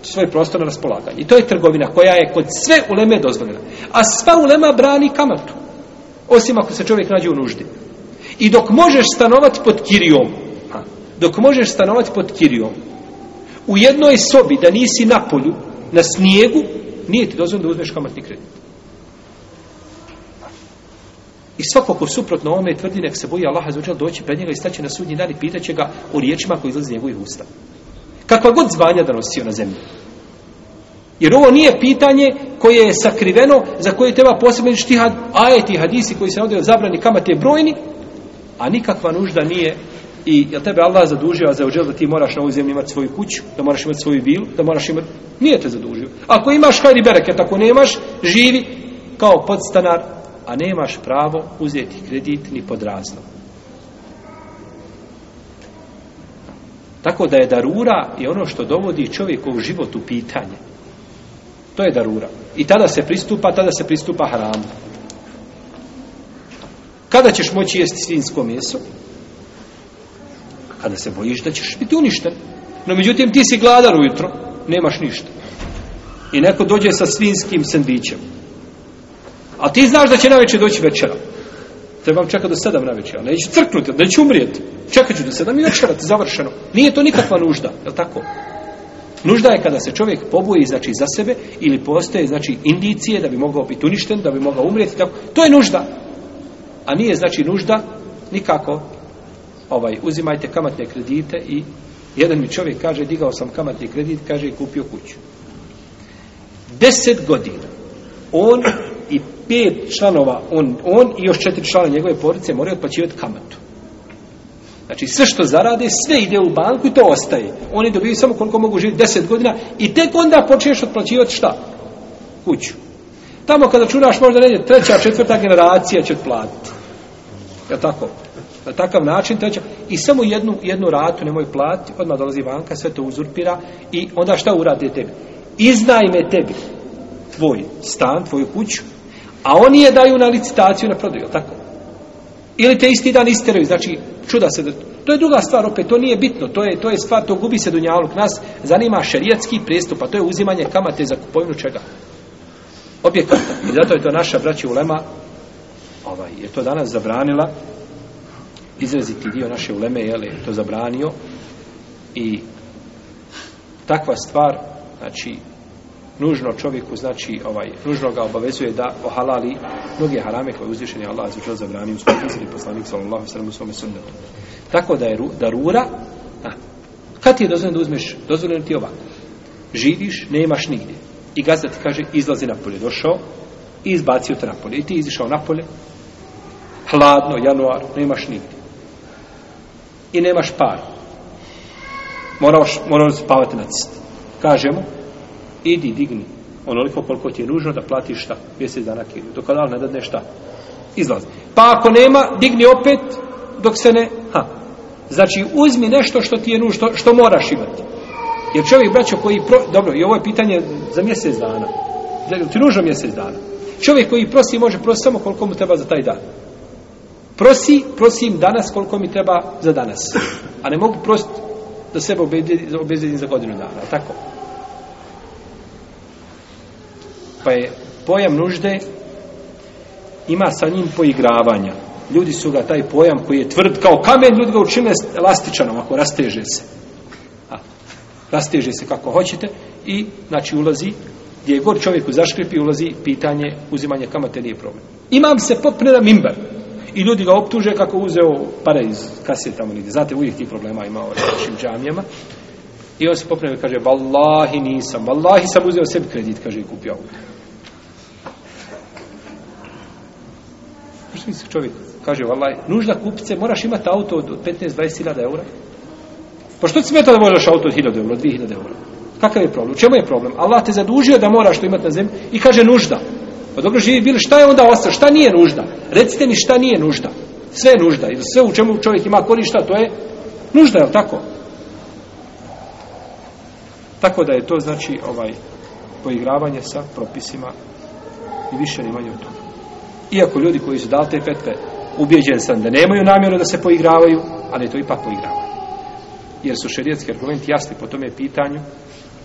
svoj prostor na raspolaganje. I to je trgovina koja je kod sve uleme dozvoljena. A sva ulema brani kamatu. Osim ako se čovjek nađe u nuždi. I dok možeš stanovati pod kirijom, dok možeš stanovati pod kirijom, u jednoj sobi da nisi na polju, na snijegu, nije ti dozvoljeno da uzmeš kamatni kredit. I svako ko suprotno ovome tvrdi, nek se boji Allaha zaođel doći pred njega i staće na sudnji dan i pitaće ga o riječima koji izlazi njegovih usta. Kakva god zvanja da nosio na zemlji. Jer ovo nije pitanje koje je sakriveno, za koje treba posebno štihad, ajeti hadisi koji se ovdje zabrani kamate brojni, a nikakva nužda nije I je tebe Allah zadužio, a za ođel da ti moraš na ovoj zemlji imati svoju kuću, da moraš imati svoju bil, da moraš imati... Nije te zadužio. Ako imaš hajri bereket, ako nemaš, živi kao podstanar, a nemaš pravo uzeti kredit ni pod razlom. Tako da je darura i ono što dovodi čovjekov život u pitanje. To je darura. I tada se pristupa, tada se pristupa haramu. Kada ćeš moći jesti svinsko meso? Kada se bojiš da ćeš biti uništen. No međutim ti si gladar ujutro, nemaš ništa. I neko dođe sa svinskim sendvičem. A ti znaš da će na večer doći večera. Trebam čekati do sedam na večer. Neću crknuti, neću umrijeti. Čekat ću do sedam i večerati, završeno. Nije to nikakva nužda, je tako? Nužda je kada se čovjek poboji znači za sebe ili postoje znači indicije da bi mogao biti uništen, da bi mogao umrijeti, tako. To je nužda. A nije znači nužda nikako ovaj uzimajte kamatne kredite i jedan mi čovjek kaže digao sam kamatni kredit, kaže i kupio kuću. Deset godina on i pet članova, on, on i još četiri člana njegove porodice moraju otplaćivati kamatu. Znači sve što zarade, sve ide u banku i to ostaje. Oni dobiju samo koliko mogu živjeti deset godina i tek onda počneš otplaćivati šta? Kuću. Tamo kada čunaš možda neđe treća, četvrta generacija će otplatiti. Je tako? Na takav način treća. I samo jednu, jednu ratu nemoj plati, odmah dolazi banka, sve to uzurpira i onda šta urade tebi? Iznajme tebi tvoj stan, tvoju kuću, a oni je daju na licitaciju na prodaju, tako? Ili te isti dan isteraju, znači čuda se da... To je druga stvar, opet, to nije bitno, to je, to je stvar, to gubi se dunjaluk. Nas zanima šerijatski pristup, a to je uzimanje kamate za kupovinu čega? Objekata. I zato je to naša braća ulema, ovaj, je to danas zabranila, izraziti dio naše uleme, je to zabranio, i takva stvar, znači, nužno čovjeku, znači, ovaj, nužno ga obavezuje da ohalali mnoge harame koje uzvišeni Allah za čel zabranio u svojom poslanik sallallahu sallam u svome sunnetu. Tako da je ru, darura, a, kad ti je dozvoljeno da uzmeš, dozvoljeno ti ovako. Živiš, nemaš nigdje. I gazda ti kaže, izlazi napolje. Došao i izbacio te napolje. I ti izišao napolje, hladno, januar, nemaš nigdje. I nemaš par. Moraš, moraš spavati na cist. Kažemo, idi, digni onoliko koliko ti je nužno da platiš šta, mjesec dana kiriju. Dok Allah ne dadne šta, izlazi. Pa ako nema, digni opet, dok se ne, ha. Znači, uzmi nešto što ti je nužno, što, što moraš imati. Jer čovjek, braćo, koji, pro, dobro, i ovo je pitanje za mjesec dana. Znači, Ti nužno mjesec dana. Čovjek koji prosi, može prositi samo koliko mu treba za taj dan. Prosi, prosim danas koliko mi treba za danas. A ne mogu prositi da sebe obezbedim za godinu dana. Tako. Pa je pojam nužde ima sa njim poigravanja. Ljudi su ga taj pojam koji je tvrd kao kamen, ljudi ga učine elastičanom ako rasteže se. A, rasteže se kako hoćete i znači ulazi gdje je god čovjeku zaškripi ulazi pitanje uzimanja kamate nije problem. Imam se popne na mimbar i ljudi ga optuže kako uzeo pare iz kase tamo nigdje. Znate, uvijek tih problema ima u našim džamijama. I on se popne i kaže, vallahi nisam, vallahi sam uzeo sebi kredit, kaže i kupio auto. Što misli čovjek? Kaže, vallahi, nužda kupice, moraš imati auto od 15-20 hiljada eura. Pa što ti smeta da možeš auto od 1000 eura, 2000 eura? Kakav je problem? U čemu je problem? Allah te zadužio da moraš to imati na zemlji i kaže nužda. Pa dobro živi bili, šta je onda ostalo? Šta nije nužda? Recite mi šta nije nužda. Sve je nužda. I sve u čemu čovjek ima korišta, to je nužda, je li tako? Tako da je to znači ovaj poigravanje sa propisima i više ni manje od toga. Iako ljudi koji su dali te petve, ubjeđen sam da nemaju namjeru da se poigravaju, ali je to ipak poigravanje. Jer su šerijetski argumenti jasni po tome pitanju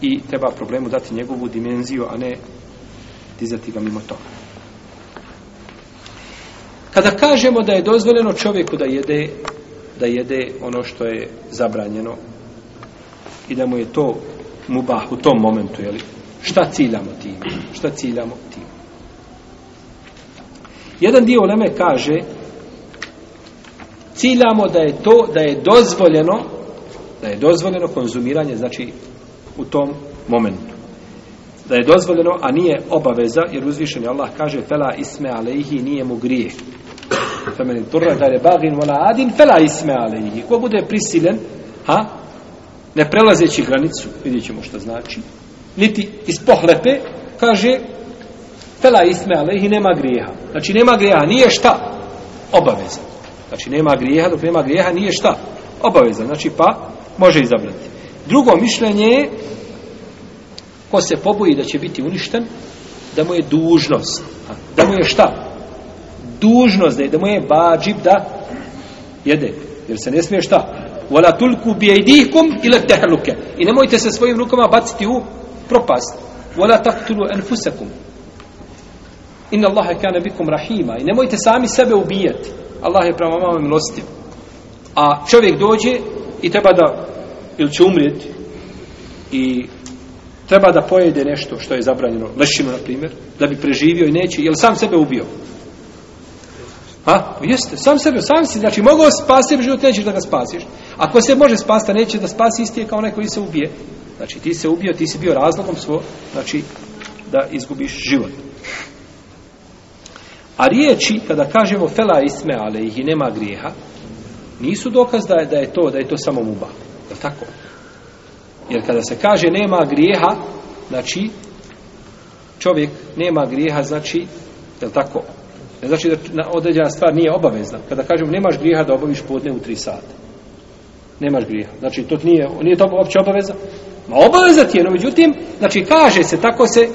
i treba problemu dati njegovu dimenziju, a ne dizati ga mimo toga. Kada kažemo da je dozvoljeno čovjeku da jede da jede ono što je zabranjeno i da mu je to mubah u tom momentu, jeli? Šta ciljamo tim? Šta ciljamo tim? Jedan dio Leme kaže ciljamo da je to, da je dozvoljeno da je dozvoljeno konzumiranje, znači u tom momentu. Da je dozvoljeno, a nije obaveza, jer uzvišeni Allah kaže fela isme alejhi nije mu grijeh. Femeni turra da je bagin vola adin fela isme alejhi. Ko bude prisilen, ha, ne prelazeći granicu, vidjet ćemo što znači, niti iz pohlepe, kaže, fela isme alehi, nema grijeha. Znači, nema grijeha, nije šta? Obaveza. Znači, nema grijeha, dok nema grijeha, nije šta? Obaveza. Znači, pa, može izabrati. Drugo mišljenje je, ko se poboji da će biti uništen, da mu je dužnost. Da mu je šta? dužnost da je da mu je bađib da jede. Jer se ne smije šta? Wala tulku bi aydikum ila tahluka. I nemojte se svojim rukama baciti u propast. Wala taqtulu anfusakum. Inna Allaha kana bikum rahima. I nemojte sami sebe ubijati. Allah je prema vama milostiv. A čovjek dođe i treba da ili će umrijeti i treba da pojede nešto što je zabranjeno, lešinu na primjer, da bi preživio i neće, je sam sebe ubio? A, Jeste, sam sebe, sam si, znači mogao spasiti život, nećeš da ga spasiš. Ako se može spasti, neće da spasi, isti je kao onaj koji se ubije. Znači ti se ubio, ti si bio razlogom svo, znači da izgubiš život. A riječi, kada kažemo fela isme, ale ih i nema grijeha, nisu dokaz da je, da je to, da je to samo muba. Je tako? Jer kada se kaže nema grijeha, znači čovjek nema grijeha, znači, je tako? Ne znači da određena stvar nije obavezna. Kada kažemo nemaš grijeha da obaviš podne u tri sata. Nemaš grijeha. Znači to nije, nije to opće obaveza. Ma obaveza ti je, no međutim, znači kaže se, tako se,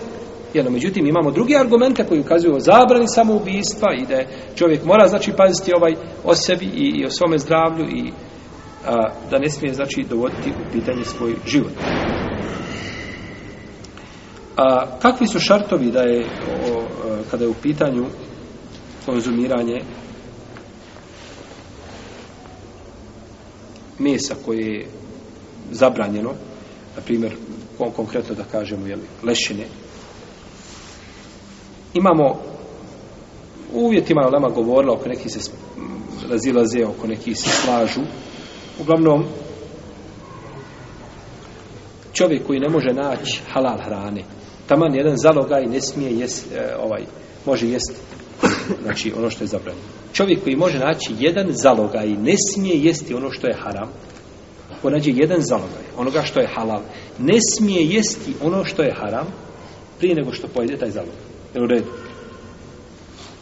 jer no međutim imamo drugi argumente koji ukazuju o zabrani samoubistva i da je čovjek mora znači paziti ovaj o sebi i, i o svome zdravlju i a, da ne smije znači dovoditi u pitanje svoj život. A, kakvi su šartovi da je o, kada je u pitanju konzumiranje mesa koje je zabranjeno, na primjer, konkretno da kažemo, jeli, lešine, imamo u uvjetima Lema govorila, oko nekih se razilaze, oko neki se slažu, uglavnom, čovjek koji ne može naći halal hrane, taman jedan zalogaj ne smije jest, e, ovaj, može jest, znači ono što je zabranjeno. Čovjek koji može naći jedan zalogaj ne smije jesti ono što je haram, ko nađe jedan zalogaj, onoga što je halal, ne smije jesti ono što je haram prije nego što pojede taj zalogaj. Jel u redu?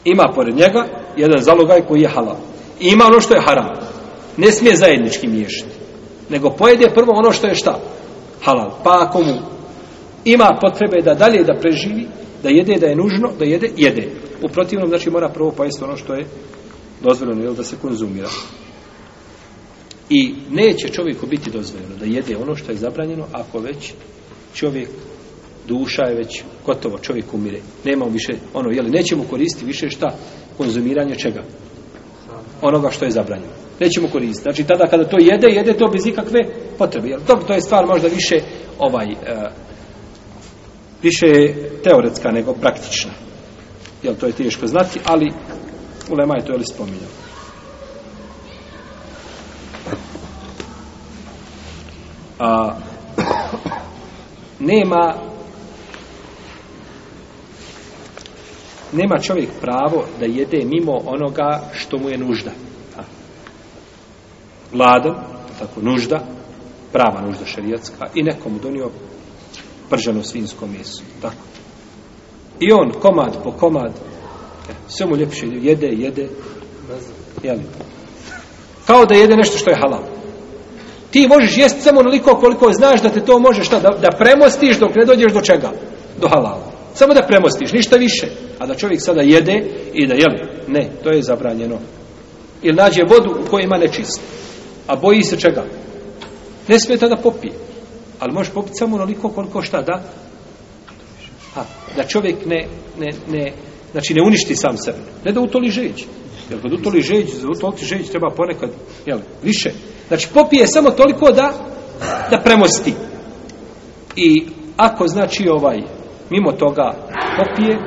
Ima pored njega jedan zalogaj koji je halal. I ima ono što je haram. Ne smije zajednički miješati. Nego pojede prvo ono što je šta? Halal. Pa ako mu ima potrebe da dalje da preživi, da jede, da je nužno, da jede, jede. U protivnom, znači, mora prvo pojesti ono što je dozvoljeno, jel, da se konzumira. I neće čovjeku biti dozvoljeno da jede ono što je zabranjeno, ako već čovjek, duša je već gotovo, čovjek umire. Nema više, ono, jel, nećemo koristiti više šta? Konzumiranje čega? Onoga što je zabranjeno. Nećemo koristiti. Znači, tada kada to jede, jede to bez ikakve potrebe. Jer to, to je stvar možda više ovaj, e, više teoretska nego praktična. Jel, to je teško znati, ali Ulema je to je li spominjao. A, nema nema čovjek pravo da jede mimo onoga što mu je nužda. A. Gladan, tako nužda, prava nužda šarijatska i nekomu donio prženo svinsko meso. Tako. I on komad po komad e, sve mu ljepše jede, jede jeli. kao da jede nešto što je halal. Ti možeš jesti samo onoliko koliko znaš da te to može šta, da, da premostiš dok ne dođeš do čega? Do halala. Samo da premostiš, ništa više. A da čovjek sada jede i da jeli. Ne, to je zabranjeno. Ili nađe vodu u kojoj ima nečist. A boji se čega? Ne smeta da popije. Ali možeš popiti samo onoliko koliko šta da? A, da čovjek ne, ne, ne, znači ne uništi sam sebe. Ne da utoli žeđ. Jer kad utoli žeđ, za utoliti žeđ treba ponekad, jel, više. Znači popije samo toliko da, da premosti. I ako znači ovaj, mimo toga popije,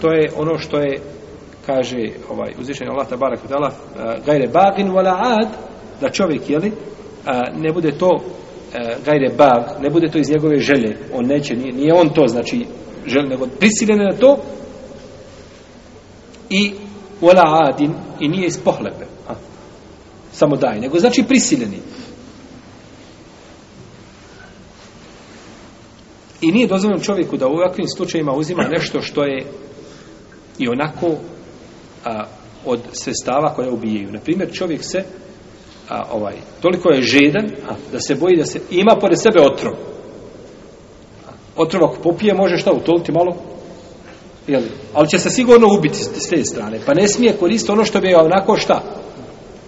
to je ono što je, kaže ovaj, uzvišeni Allah tabarak i dala, eh, gajre bagin wala ad, da čovjek, jeli, eh, ne bude to e, gajre bag, ne bude to iz njegove želje, on neće, nije, nije on to, znači, želi, nego prisiljen na to. I wala adin i nije iz pohlepe, a, samo daj, nego znači prisiljeni. I nije dozvoljeno čovjeku da u ovakvim slučajima uzima nešto što je i onako a, od sredstava koje ubijaju. Naprimjer, čovjek se a, ovaj, toliko je žedan a, da se boji da se ima pored sebe otrov. Otrov ako popije može šta utoliti malo Jeli? Ali će se sigurno ubiti s te strane. Pa ne smije koristiti ono što bi ga onako šta?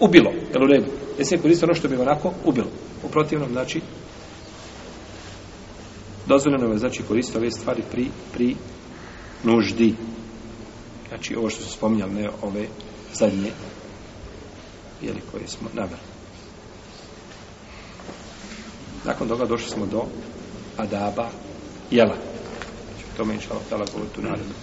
Ubilo. Jel u redu? Ne smije koristiti ono što bi ga onako ubilo. U protivnom, znači, dozvoljeno je znači koristiti ove stvari pri, pri nuždi. Znači, ovo što su spominjali, ne ove zadnje, jeli, koje smo naveli. Nakon toga došli smo do adaba jela. Znači, o tome inša Allah govoriti u narednom.